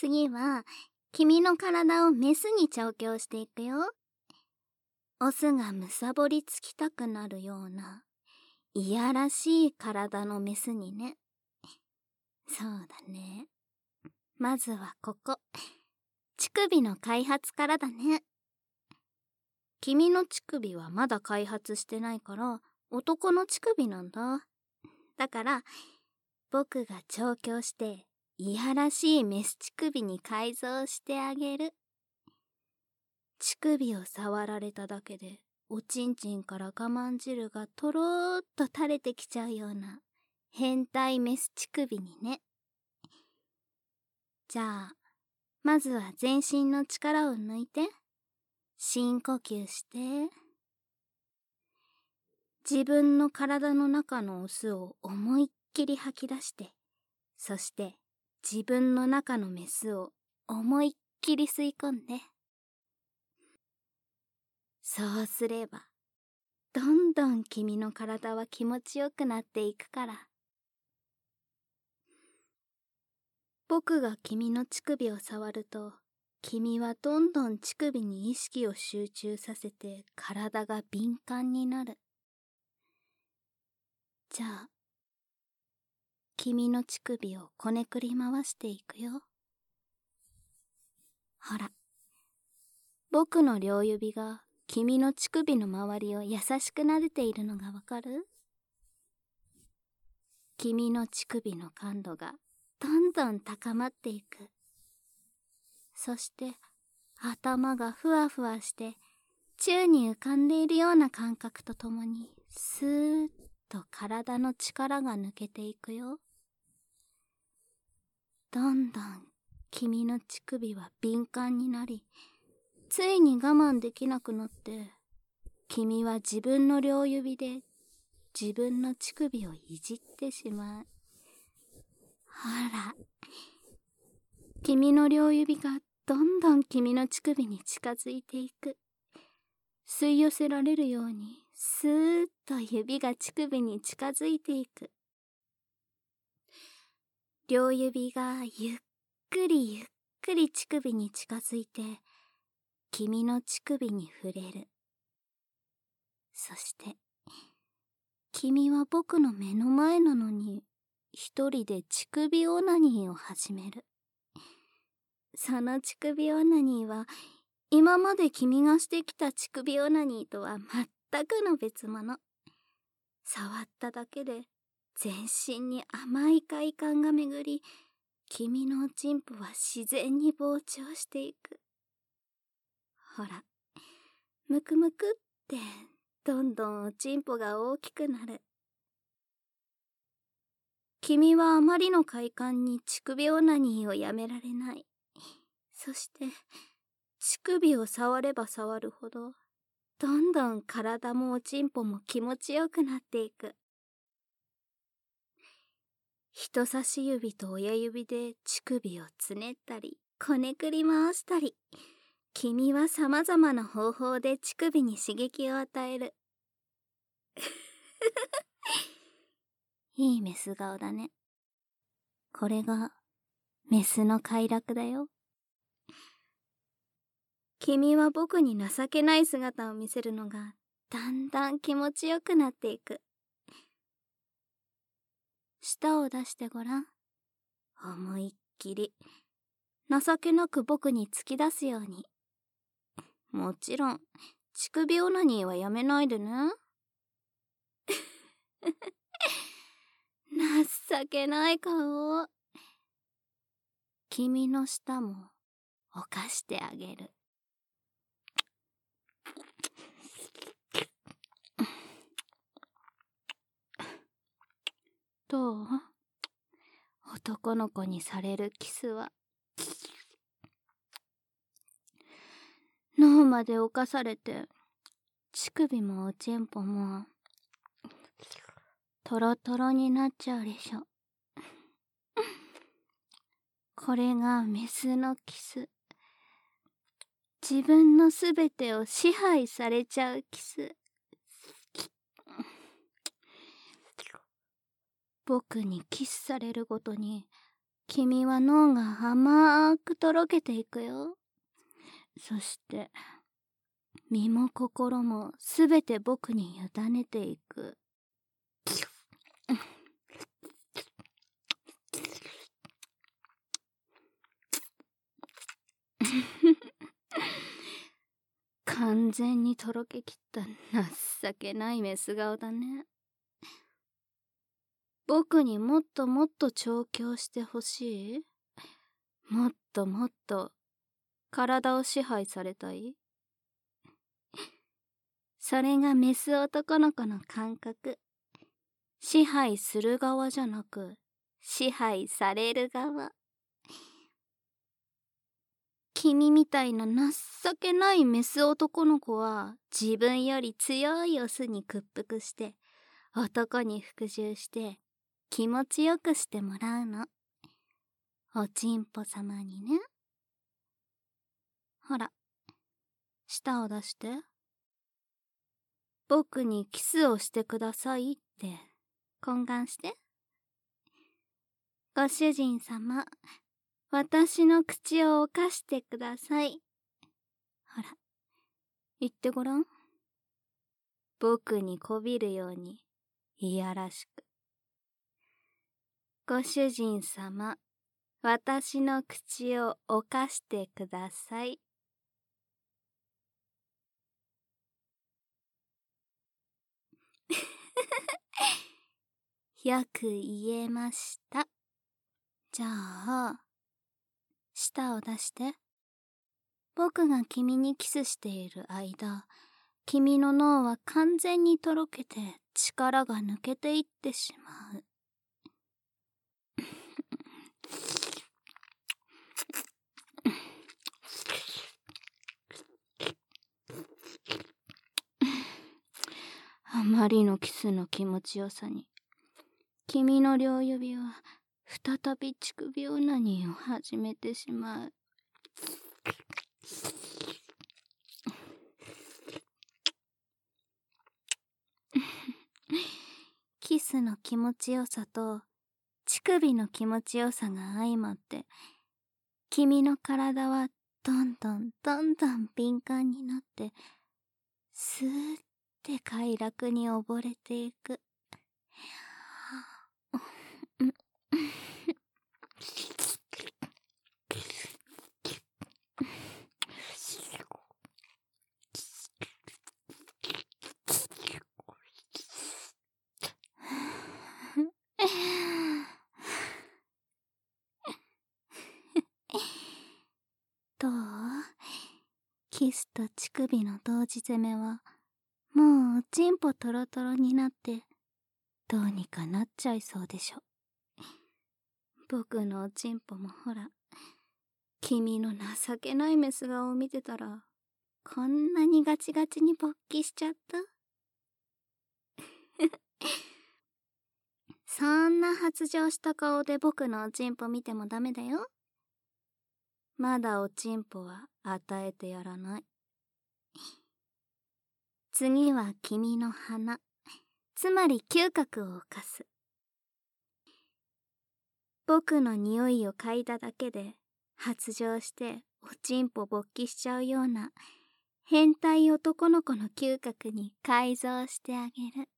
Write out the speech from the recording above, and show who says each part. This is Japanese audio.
Speaker 1: 次は、君の体をメスに調教していくよ。オスがむさぼりつきたくなるような、いやらしい体のメスにね。そうだね。まずはここ。乳首の開発からだね。君の乳首はまだ開発してないから、男の乳首なんだ。だから、僕が調教して、いやらしいメス乳首に改造してあげる。乳首を触られただけで、おちんちんから我慢汁がとろーっと垂れてきちゃうような、変態メス乳首にね。じゃあ、まずは全身の力を抜いて、深呼吸して、自分の体の中のオスを思いっきり吐き出して、そして自分の中のメスを思いっきり吸い込んで。そうすれば、どんどん君の体は気持ちよくなっていくから。僕が君の乳首を触ると、君はどんどん乳首に意識を集中させて体が敏感になる。じゃあ、君の乳首をこねくり回していくよ。ほら、僕の両指が君の乳首の周りを優しく撫でているのがわかる？君の乳首の感度がどんどん高まっていく。そして頭がふわふわして宙に浮かんでいるような感覚とともにスーッと体の力が抜けていくよ。どんどん君の乳首は敏感になり、ついに我慢できなくなって、君は自分の両指で自分の乳首をいじってしまう。ほら、君の両指がどんどん君の乳首に近づいていく。吸い寄せられるように、スーッと指が乳首に近づいていく。両指がゆっくりゆっくり乳首に近づいて、君の乳首に触れる。そして、君は僕の目の前なのに、一人で乳首オナニーを始める。その乳首オナニーは、今まで君がしてきた乳首オナニーとは全くの別物。触っただけで全身に甘い快感が巡り、君のおちんぽは自然に膨張していく。ほら、むくむくって、どんどんおちんぽが大きくなる。君はあまりの快感に乳首オナニーをやめられない。そして、乳首を触れば触るほど、どんどん体もおちんぽも気持ちよくなっていく。人差し指と親指で乳首をつねったり、こねくり回したり、君は様々な方法で乳首に刺激を与える。いいメス顔だね。これが、メスの快楽だよ。君は僕に情けない姿を見せるのが、だんだん気持ちよくなっていく。舌を出してごらん。思いっきり、情けなく僕に突き出すように。もちろん、乳首オナニーはやめないでね。情けない顔。君の舌も犯してあげる。どう男の子にされるキスは。脳まで犯されて、乳首もおちんぽも、トロトロになっちゃうでしょ。これがメスのキス。自分のすべてを支配されちゃうキス。僕にキスされるごとに、君は脳が甘くとろけていくよ。そして、身も心もすべて僕に委ねていく。完全にとろけきった情けないメス顔だね。僕にもっともっと調教してほしい？もっともっと体を支配されたい？それがメス男の子の感覚。支配する側じゃなく、支配される側。君みたいな情けないメス男の子は自分より強いオスに屈服して男に服従して気持ちよくしてもらうの。おちんぽ様にね。ほら、舌を出して。僕にキスをしてくださいって懇願して。ご主人様、私の口を犯してください。ほら、言ってごらん。僕にこびるように、いやらしく。ご主人様、私の口を犯してください。よく言えました。じゃあ、舌を出して。僕が君にキスしている間、君の脳は完全にとろけて力が抜けていってしまう。あまりのキスの気持ちよさに、君の両指は再び乳首オナニーを始めてしまう。キスの気持ちよさと乳首の気持ちよさが相まって君の体はどんどんどんどん敏感になってスーッって快楽に溺れていく。どう？キスと乳首の同時攻めは、おちんぽトロトロになって、どうにかなっちゃいそうでしょ。僕のおちんぽもほら、君の情けないメス顔を見てたら、こんなにガチガチに勃起しちゃった。そんな発情した顔で僕のおちんぽ見てもダメだよ。まだおちんぽは与えてやらない。次は君の鼻、つまり嗅覚を犯す。僕の匂いを嗅いだだけで発情しておちんぽ勃起しちゃうような変態男の子の嗅覚に改造してあげる。